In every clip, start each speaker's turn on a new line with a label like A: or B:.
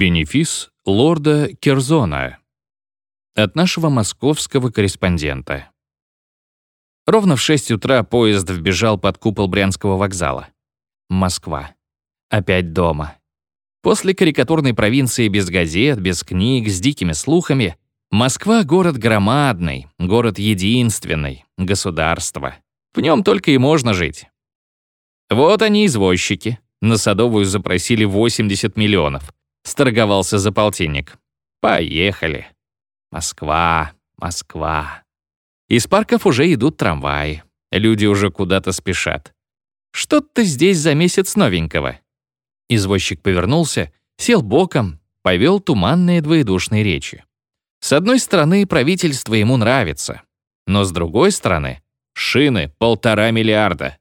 A: Бенефис лорда Керзона. От нашего московского корреспондента. Ровно в 6 утра поезд вбежал под купол Брянского вокзала. Москва. Опять дома. После карикатурной провинции без газет, без книг, с дикими слухами, Москва — город громадный, город единственный, государство. В нем только и можно жить. Вот они, извозчики. На Садовую запросили 80 миллионов. Сторговался за полтинник. Поехали. Москва, Москва. Из парков уже идут трамваи. Люди уже куда-то спешат. Что-то здесь за месяц новенького. Извозчик повернулся, сел боком, повел туманные двоедушные речи. С одной стороны, правительство ему нравится, но с другой стороны, шины — полтора миллиарда.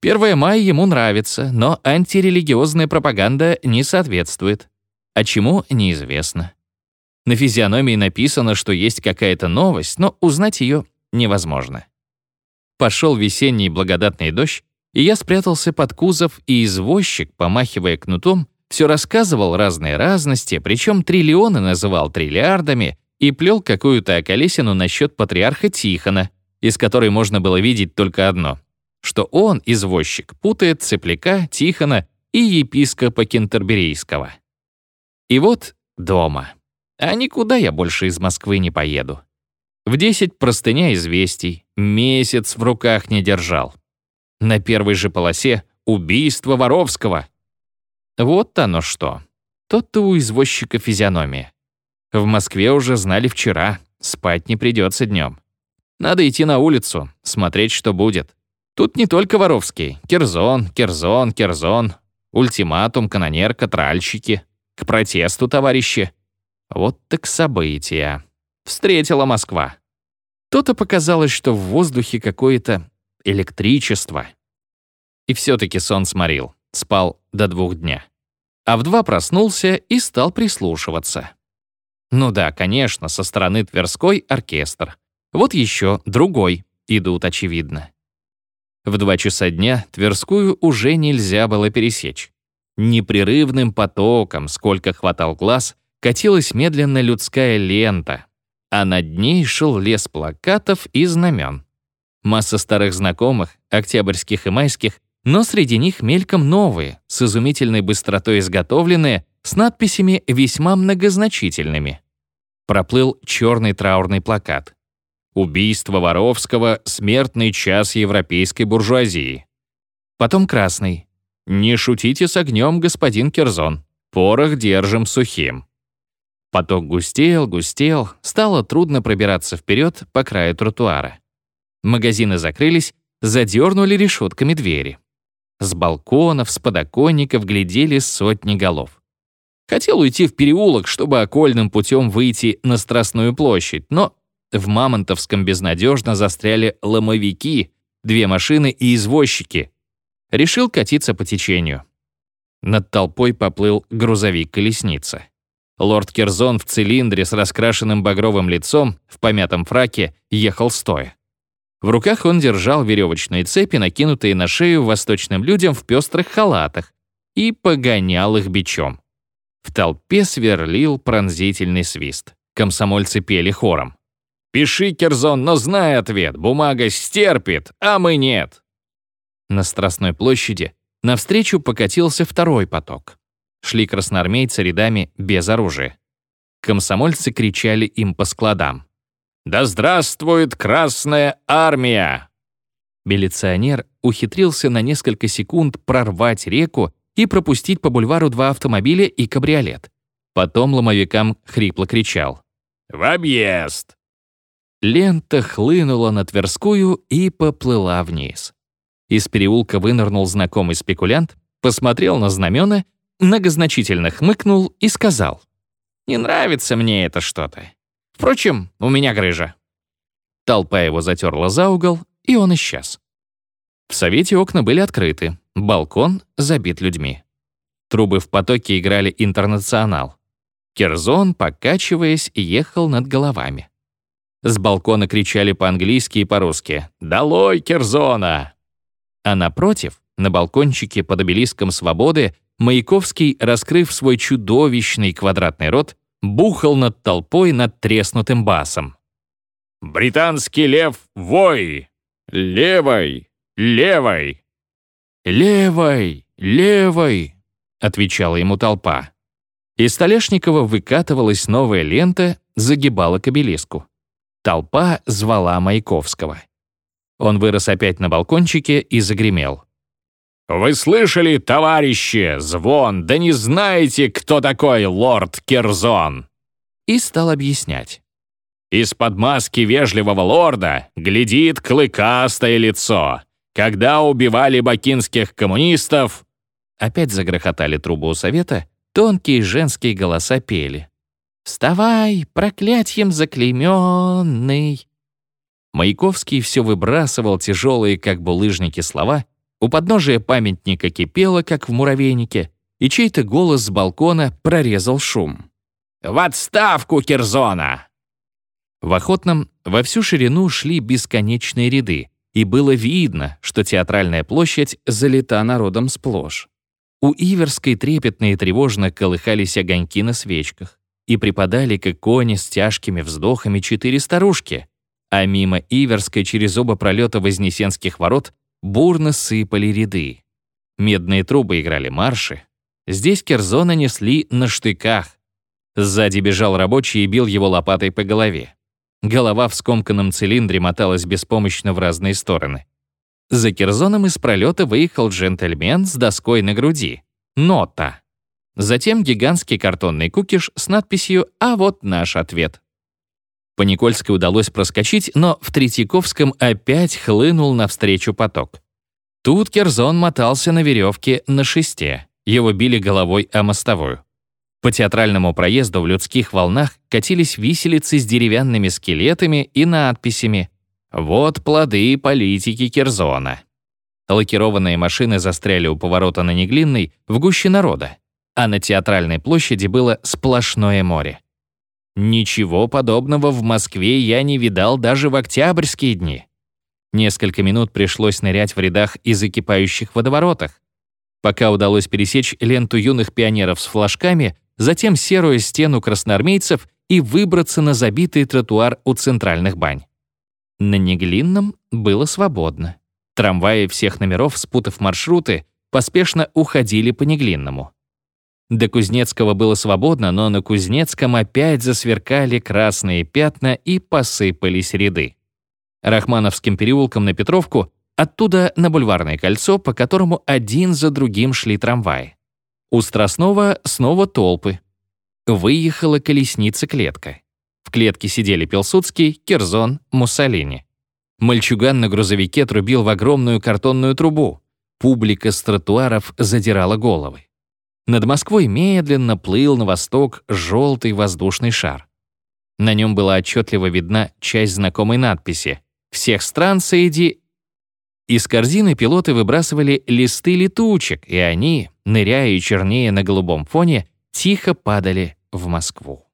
A: 1 мая ему нравится, но антирелигиозная пропаганда не соответствует. А чему — неизвестно. На физиономии написано, что есть какая-то новость, но узнать ее невозможно. Пошел весенний благодатный дождь, и я спрятался под кузов, и извозчик, помахивая кнутом, все рассказывал разные разности, причем триллионы называл триллиардами и плел какую-то околесину насчет патриарха Тихона, из которой можно было видеть только одно — что он, извозчик, путает цепляка Тихона и епископа Кентерберийского. И вот дома. А никуда я больше из Москвы не поеду. В десять простыня известий, месяц в руках не держал. На первой же полосе убийство Воровского. Вот оно что. Тот-то у извозчика физиономия. В Москве уже знали вчера, спать не придется днем. Надо идти на улицу, смотреть, что будет. Тут не только Воровский. Керзон, Керзон, Керзон. Ультиматум, канонерка, тральщики. К протесту, товарищи. Вот так события. Встретила Москва. То-то показалось, что в воздухе какое-то электричество. И все-таки сон сморил. Спал до двух дня. А в два проснулся и стал прислушиваться. Ну да, конечно, со стороны Тверской оркестр. Вот еще другой идут, очевидно. В два часа дня Тверскую уже нельзя было пересечь. Непрерывным потоком, сколько хватал глаз, катилась медленно людская лента, а над ней шел лес плакатов и знамен. Масса старых знакомых, октябрьских и майских, но среди них мельком новые, с изумительной быстротой изготовленные, с надписями весьма многозначительными. Проплыл черный траурный плакат. Убийство Воровского — смертный час европейской буржуазии. Потом красный. «Не шутите с огнем, господин Керзон. Порох держим сухим». Поток густел, густел, стало трудно пробираться вперед по краю тротуара. Магазины закрылись, задернули решетками двери. С балконов, с подоконников глядели сотни голов. Хотел уйти в переулок, чтобы окольным путем выйти на Страстную площадь, но в Мамонтовском безнадежно застряли ломовики, две машины и извозчики. Решил катиться по течению. Над толпой поплыл грузовик-колесница. Лорд Керзон в цилиндре с раскрашенным багровым лицом, в помятом фраке, ехал стоя. В руках он держал веревочные цепи, накинутые на шею восточным людям в пестрых халатах, и погонял их бичом. В толпе сверлил пронзительный свист. Комсомольцы пели хором. «Пиши, Керзон, но знай ответ, бумага стерпит, а мы нет». На Страстной площади навстречу покатился второй поток. Шли красноармейцы рядами без оружия. Комсомольцы кричали им по складам. «Да здравствует Красная Армия!» Милиционер ухитрился на несколько секунд прорвать реку и пропустить по бульвару два автомобиля и кабриолет. Потом ломовикам хрипло кричал. «В объезд!» Лента хлынула на Тверскую и поплыла вниз. Из переулка вынырнул знакомый спекулянт, посмотрел на знамена, многозначительно хмыкнул и сказал. «Не нравится мне это что-то. Впрочем, у меня грыжа». Толпа его затерла за угол, и он исчез. В совете окна были открыты, балкон забит людьми. Трубы в потоке играли «Интернационал». Керзон, покачиваясь, ехал над головами. С балкона кричали по-английски и по-русски «Долой Керзона!». А напротив, на балкончике под обелиском свободы, Маяковский, раскрыв свой чудовищный квадратный рот, бухал над толпой над треснутым басом. «Британский лев, вой! Левой! Левой!» «Левой! Левой!» — отвечала ему толпа. Из Столешникова выкатывалась новая лента, загибала к обелиску. Толпа звала Маяковского. Он вырос опять на балкончике и загремел. «Вы слышали, товарищи, звон, да не знаете, кто такой лорд Керзон?» И стал объяснять. Из-под маски вежливого лорда глядит клыкастое лицо. Когда убивали бакинских коммунистов... Опять загрохотали трубы у совета, тонкие женские голоса пели. «Вставай, проклятьем заклейменный!» Маяковский все выбрасывал тяжелые, как булыжники, слова у подножия памятника кипело, как в муравейнике, и чей-то голос с балкона прорезал шум. «В отставку, Кирзона!» В Охотном во всю ширину шли бесконечные ряды, и было видно, что театральная площадь залита народом сплошь. У Иверской трепетно и тревожно колыхались огоньки на свечках и припадали к иконе с тяжкими вздохами четыре старушки, а мимо Иверской через оба пролета Вознесенских ворот бурно сыпали ряды. Медные трубы играли марши. Здесь Керзона несли на штыках. Сзади бежал рабочий и бил его лопатой по голове. Голова в скомканном цилиндре моталась беспомощно в разные стороны. За Керзоном из пролета выехал джентльмен с доской на груди. Нота. Затем гигантский картонный кукиш с надписью «А вот наш ответ». По Никольской удалось проскочить, но в Третьяковском опять хлынул навстречу поток. Тут Керзон мотался на веревке на шесте. Его били головой о мостовую. По театральному проезду в людских волнах катились виселицы с деревянными скелетами и надписями «Вот плоды политики Керзона». Лакированные машины застряли у поворота на Неглинной в гуще народа, а на театральной площади было сплошное море. Ничего подобного в Москве я не видал даже в октябрьские дни. Несколько минут пришлось нырять в рядах и закипающих водоворотах, пока удалось пересечь ленту юных пионеров с флажками, затем серую стену красноармейцев и выбраться на забитый тротуар у центральных бань. На Неглинном было свободно. Трамваи всех номеров, спутав маршруты, поспешно уходили по Неглинному. До Кузнецкого было свободно, но на Кузнецком опять засверкали красные пятна и посыпались ряды. Рахмановским переулком на Петровку, оттуда на Бульварное кольцо, по которому один за другим шли трамваи. У Страстного снова толпы. Выехала колесница-клетка. В клетке сидели Пилсудский, Керзон, Муссолини. Мальчуган на грузовике трубил в огромную картонную трубу. Публика с тротуаров задирала головы. Над Москвой медленно плыл на восток желтый воздушный шар. На нем была отчетливо видна часть знакомой надписи «Всех стран соеди...» Из корзины пилоты выбрасывали листы летучек, и они, ныряя и чернее на голубом фоне, тихо падали в Москву.